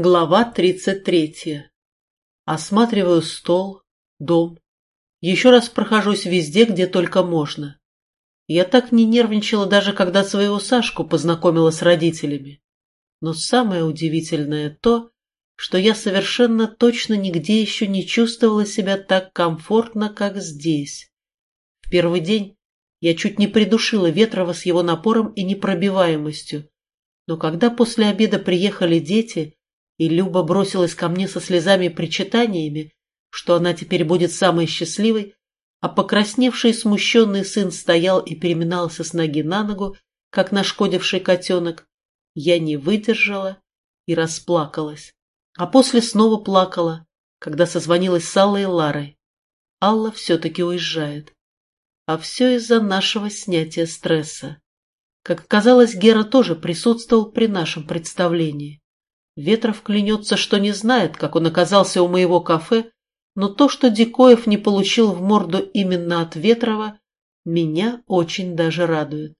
Глава тридцать третья. Осматриваю стол, дом. Еще раз прохожусь везде, где только можно. Я так не нервничала даже, когда своего Сашку познакомила с родителями. Но самое удивительное то, что я совершенно точно нигде еще не чувствовала себя так комфортно, как здесь. В первый день я чуть не придушила Ветрова с его напором и непробиваемостью. Но когда после обеда приехали дети, и Люба бросилась ко мне со слезами и причитаниями, что она теперь будет самой счастливой, а покрасневший и смущенный сын стоял и переминался с ноги на ногу, как нашкодивший котенок, я не выдержала и расплакалась. А после снова плакала, когда созвонилась с Аллой и Ларой. Алла все-таки уезжает. А все из-за нашего снятия стресса. Как оказалось, Гера тоже присутствовал при нашем представлении. Ветров клянется, что не знает, как он оказался у моего кафе, но то, что Дикоев не получил в морду именно от Ветрова, меня очень даже радует.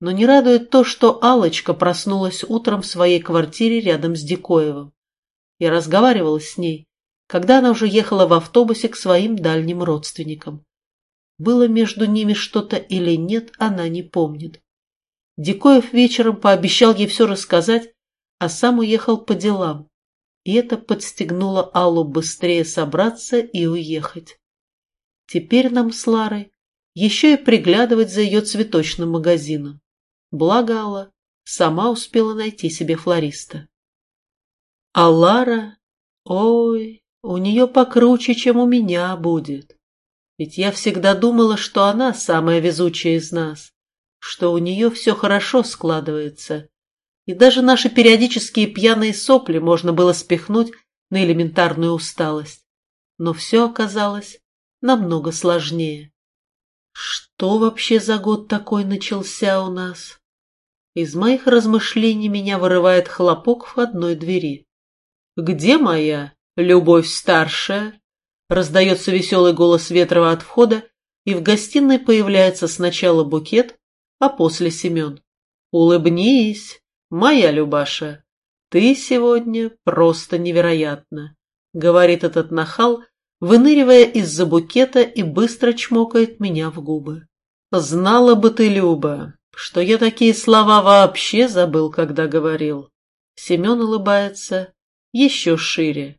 Но не радует то, что алочка проснулась утром в своей квартире рядом с Дикоевым. Я разговаривала с ней, когда она уже ехала в автобусе к своим дальним родственникам. Было между ними что-то или нет, она не помнит. Дикоев вечером пообещал ей все рассказать, а сам уехал по делам, и это подстегнуло Аллу быстрее собраться и уехать. Теперь нам с Ларой еще и приглядывать за ее цветочным магазином. Благо Алла сама успела найти себе флориста. А Лара, ой, у нее покруче, чем у меня будет. Ведь я всегда думала, что она самая везучая из нас, что у нее все хорошо складывается, и даже наши периодические пьяные сопли можно было спихнуть на элементарную усталость. Но все оказалось намного сложнее. Что вообще за год такой начался у нас? Из моих размышлений меня вырывает хлопок входной двери. «Где моя любовь старшая?» Раздается веселый голос Ветрова от входа, и в гостиной появляется сначала букет, а после Семен. «Улыбнись!» «Моя Любаша, ты сегодня просто невероятна», — говорит этот нахал, выныривая из-за букета и быстро чмокает меня в губы. «Знала бы ты, Люба, что я такие слова вообще забыл, когда говорил». Семен улыбается еще шире.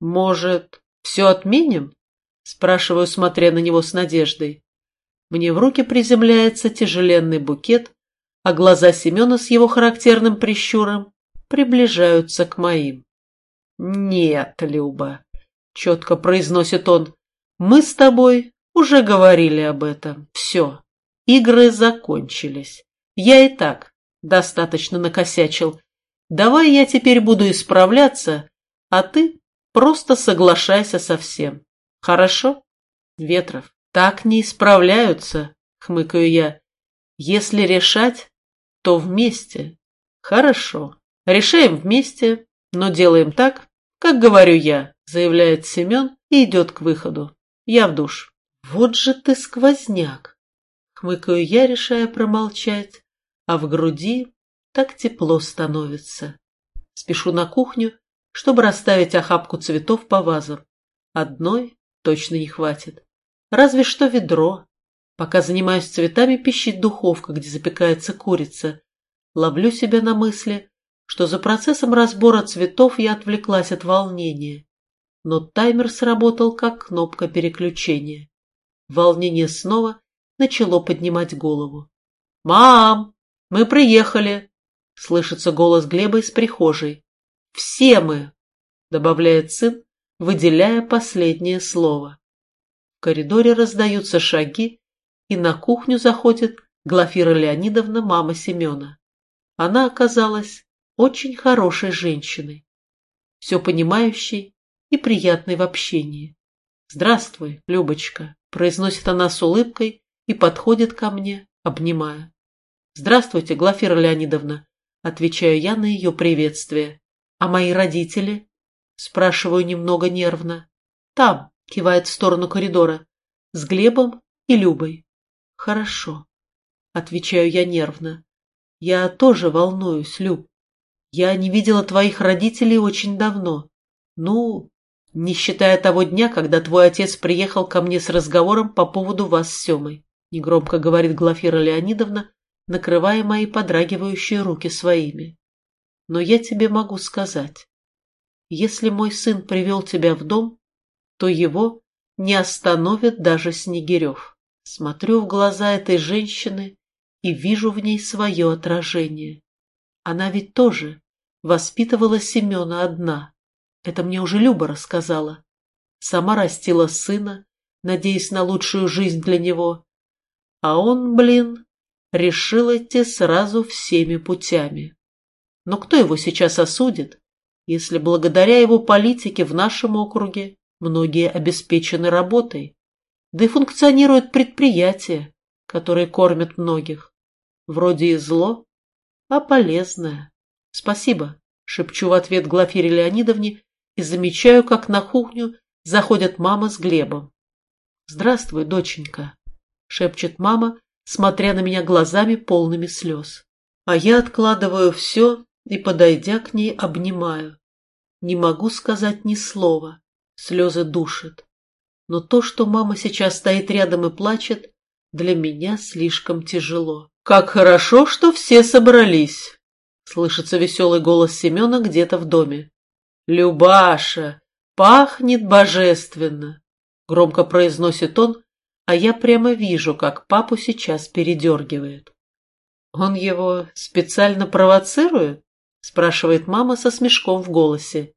«Может, все отменим?» — спрашиваю, смотря на него с надеждой. Мне в руки приземляется тяжеленный букет, а глаза Семена с его характерным прищуром приближаются к моим. «Нет, Люба», — четко произносит он, — «мы с тобой уже говорили об этом. Все, игры закончились. Я и так достаточно накосячил. Давай я теперь буду исправляться, а ты просто соглашайся со всем. Хорошо? Ветров, так не исправляются, хмыкаю я. Если решать, то вместе. Хорошо. Решаем вместе, но делаем так, как говорю я, заявляет Семен и идет к выходу. Я в душ. Вот же ты сквозняк. Хмыкаю я, решая промолчать, а в груди так тепло становится. Спешу на кухню, чтобы расставить охапку цветов по вазам. Одной точно не хватит. Разве что ведро, Пока занимаюсь цветами, пищит духовка, где запекается курица. Ловлю себя на мысли, что за процессом разбора цветов я отвлеклась от волнения. Но таймер сработал, как кнопка переключения. Волнение снова начало поднимать голову. «Мам, мы приехали!» — слышится голос Глеба из прихожей. «Все мы!» — добавляет сын, выделяя последнее слово. В коридоре раздаются шаги, и на кухню заходит Глафира Леонидовна, мама Семена. Она оказалась очень хорошей женщиной, все понимающей и приятной в общении. «Здравствуй, Любочка», — произносит она с улыбкой и подходит ко мне, обнимая. «Здравствуйте, Глафира Леонидовна», — отвечаю я на ее приветствие. «А мои родители?» — спрашиваю немного нервно. «Там», — кивает в сторону коридора, — «с Глебом и Любой». «Хорошо», — отвечаю я нервно. «Я тоже волнуюсь, Люб. Я не видела твоих родителей очень давно. Ну, не считая того дня, когда твой отец приехал ко мне с разговором по поводу вас с Семой, негромко говорит Глафира Леонидовна, накрывая мои подрагивающие руки своими. Но я тебе могу сказать, если мой сын привел тебя в дом, то его не остановит даже Снегирев. Смотрю в глаза этой женщины и вижу в ней свое отражение. Она ведь тоже воспитывала Семена одна. Это мне уже Люба рассказала. Сама растила сына, надеясь на лучшую жизнь для него. А он, блин, решил идти сразу всеми путями. Но кто его сейчас осудит, если благодаря его политике в нашем округе многие обеспечены работой, да и функционируют предприятия, которые кормят многих. Вроде и зло, а полезное. Спасибо, шепчу в ответ Глафире Леонидовне и замечаю, как на кухню заходят мама с Глебом. «Здравствуй, доченька», — шепчет мама, смотря на меня глазами полными слез. А я откладываю все и, подойдя к ней, обнимаю. Не могу сказать ни слова, слезы душат. Но то, что мама сейчас стоит рядом и плачет, для меня слишком тяжело. «Как хорошо, что все собрались!» Слышится веселый голос Семена где-то в доме. «Любаша, пахнет божественно!» Громко произносит он, а я прямо вижу, как папу сейчас передергивает. «Он его специально провоцирует?» спрашивает мама со смешком в голосе.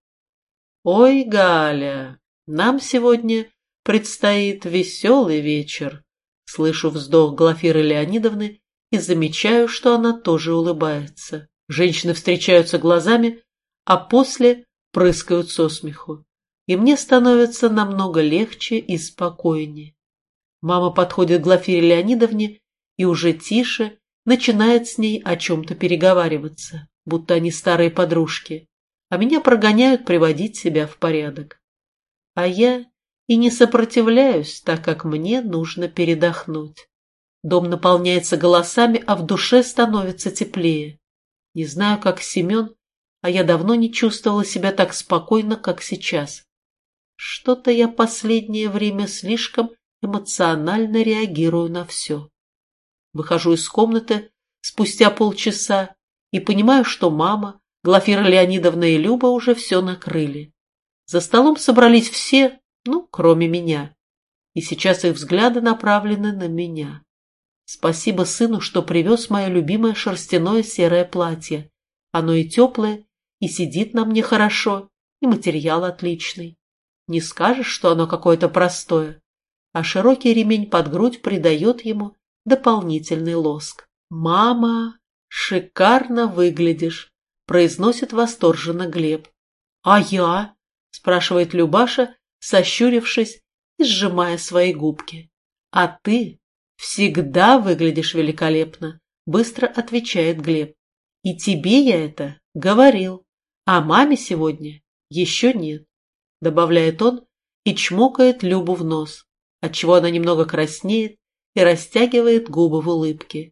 «Ой, Галя, нам сегодня предстоит веселый вечер!» Слышу вздох Глафиры Леонидовны и замечаю, что она тоже улыбается. Женщины встречаются глазами, а после прыскают со смеху. И мне становится намного легче и спокойнее. Мама подходит к Глафире Леонидовне и уже тише начинает с ней о чем-то переговариваться, будто они старые подружки, а меня прогоняют приводить себя в порядок. А я и не сопротивляюсь, так как мне нужно передохнуть. Дом наполняется голосами, а в душе становится теплее. Не знаю, как Семен, а я давно не чувствовала себя так спокойно, как сейчас. Что-то я последнее время слишком эмоционально реагирую на все. Выхожу из комнаты спустя полчаса и понимаю, что мама, Глафира Леонидовна и Люба уже все накрыли. За столом собрались все, ну, кроме меня. И сейчас их взгляды направлены на меня. Спасибо сыну, что привез мое любимое шерстяное серое платье. Оно и теплое, и сидит на мне хорошо, и материал отличный. Не скажешь, что оно какое-то простое, а широкий ремень под грудь придает ему дополнительный лоск. «Мама, шикарно выглядишь!» – произносит восторженно Глеб. «А я?» – спрашивает Любаша, сощурившись и сжимая свои губки. «А ты всегда выглядишь великолепно», – быстро отвечает Глеб. «И тебе я это говорил, а маме сегодня еще нет», – добавляет он и чмокает Любу в нос, отчего она немного краснеет и растягивает губы в улыбке.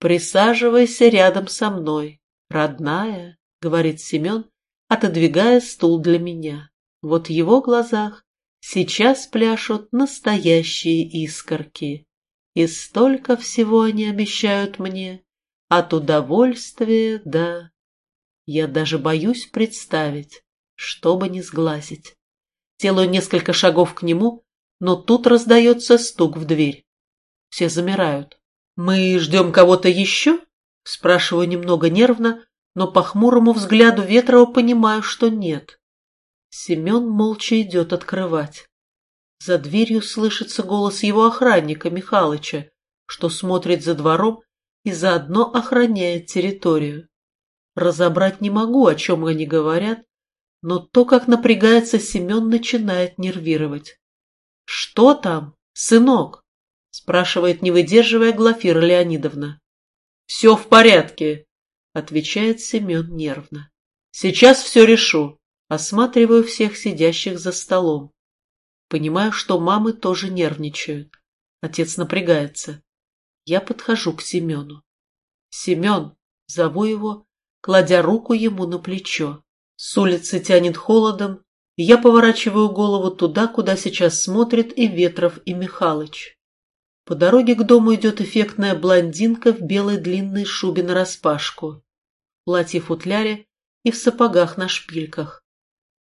«Присаживайся рядом со мной, родная», — говорит Семен, отодвигая стул для меня. Вот в его глазах сейчас пляшут настоящие искорки. И столько всего они обещают мне, от удовольствия да... Я даже боюсь представить, чтобы не сглазить. Делаю несколько шагов к нему, но тут раздается стук в дверь. Все замирают. «Мы ждем кого-то еще?» Спрашиваю немного нервно, но по хмурому взгляду Ветрова понимаю, что нет. Семен молча идет открывать. За дверью слышится голос его охранника Михалыча, что смотрит за двором и заодно охраняет территорию. Разобрать не могу, о чем они говорят, но то, как напрягается Семен, начинает нервировать. «Что там, сынок?» — спрашивает, не выдерживая Глафира Леонидовна. «Все в порядке», — отвечает Семен нервно. «Сейчас все решу. Осматриваю всех сидящих за столом. Понимаю, что мамы тоже нервничают. Отец напрягается. Я подхожу к Семену. «Семен!» — зову его, кладя руку ему на плечо. С улицы тянет холодом, и я поворачиваю голову туда, куда сейчас смотрят и Ветров, и Михалыч. По дороге к дому идет эффектная блондинка в белой длинной шубе нараспашку, в платье-футляре и в сапогах на шпильках.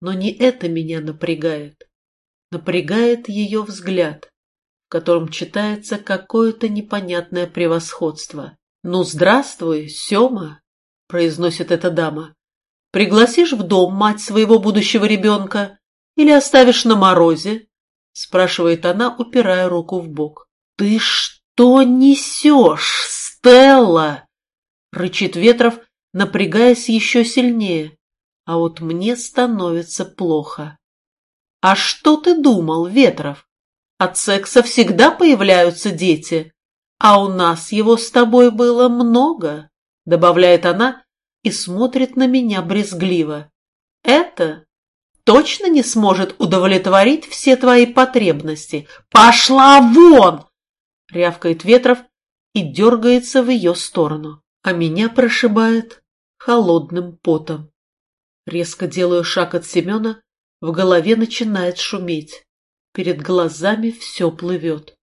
Но не это меня напрягает. Напрягает ее взгляд, в котором читается какое-то непонятное превосходство. «Ну, здравствуй, Сема!» — произносит эта дама. «Пригласишь в дом мать своего будущего ребенка или оставишь на морозе?» — спрашивает она, упирая руку в бок. «Ты что несешь, Стелла?» — рычит Ветров, напрягаясь еще сильнее. А вот мне становится плохо. «А что ты думал, Ветров? От секса всегда появляются дети, а у нас его с тобой было много», — добавляет она и смотрит на меня брезгливо. «Это точно не сможет удовлетворить все твои потребности. Пошла вон!» рявкает Ветров и дергается в ее сторону, а меня прошибает холодным потом. Резко делаю шаг от Семена, в голове начинает шуметь. Перед глазами все плывет.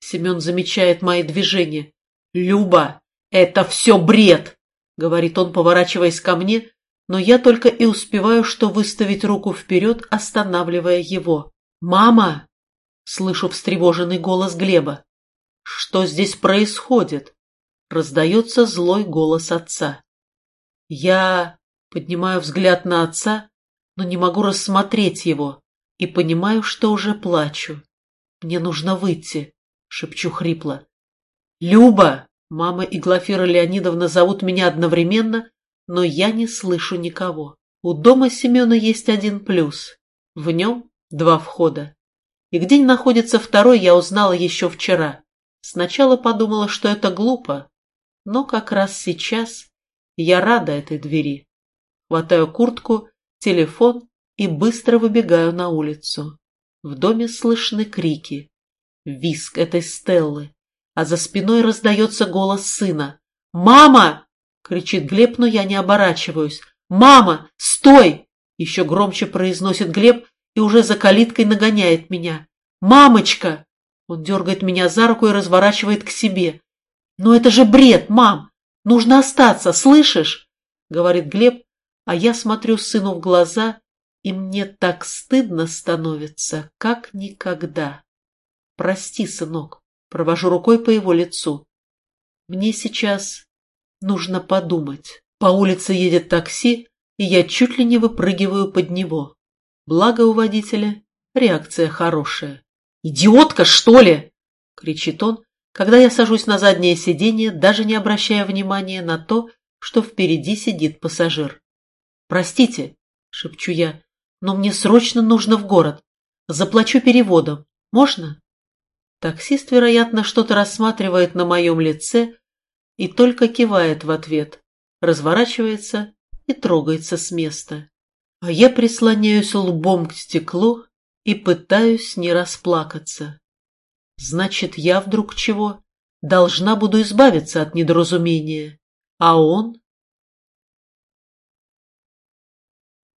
Семен замечает мои движения. «Люба, это все бред!» — говорит он, поворачиваясь ко мне, но я только и успеваю, что выставить руку вперед, останавливая его. «Мама!» — слышу встревоженный голос Глеба. «Что здесь происходит?» — раздается злой голос отца. Я поднимаю взгляд на отца, но не могу рассмотреть его и понимаю, что уже плачу. «Мне нужно выйти», — шепчу хрипло. «Люба!» — мама и Глафира Леонидовна зовут меня одновременно, но я не слышу никого. У дома Семена есть один плюс. В нем два входа. И где находится второй, я узнала еще вчера. Сначала подумала, что это глупо, но как раз сейчас я рада этой двери. Хватаю куртку, телефон и быстро выбегаю на улицу. В доме слышны крики. Виск этой Стеллы. А за спиной раздается голос сына. «Мама!» — кричит Глеб, но я не оборачиваюсь. «Мама! Стой!» — еще громче произносит Глеб и уже за калиткой нагоняет меня. «Мамочка!» Он дергает меня за руку и разворачивает к себе. «Но это же бред, мам! Нужно остаться, слышишь?» Говорит Глеб, а я смотрю сыну в глаза, и мне так стыдно становится, как никогда. «Прости, сынок», провожу рукой по его лицу. «Мне сейчас нужно подумать». По улице едет такси, и я чуть ли не выпрыгиваю под него. Благо у водителя реакция хорошая. «Идиотка, что ли?» — кричит он, когда я сажусь на заднее сиденье, даже не обращая внимания на то, что впереди сидит пассажир. «Простите», — шепчу я, — «но мне срочно нужно в город. Заплачу переводом. Можно?» Таксист, вероятно, что-то рассматривает на моем лице и только кивает в ответ, разворачивается и трогается с места. А я прислоняюсь лбом к стеклу и пытаюсь не расплакаться. Значит, я вдруг чего? Должна буду избавиться от недоразумения. А он?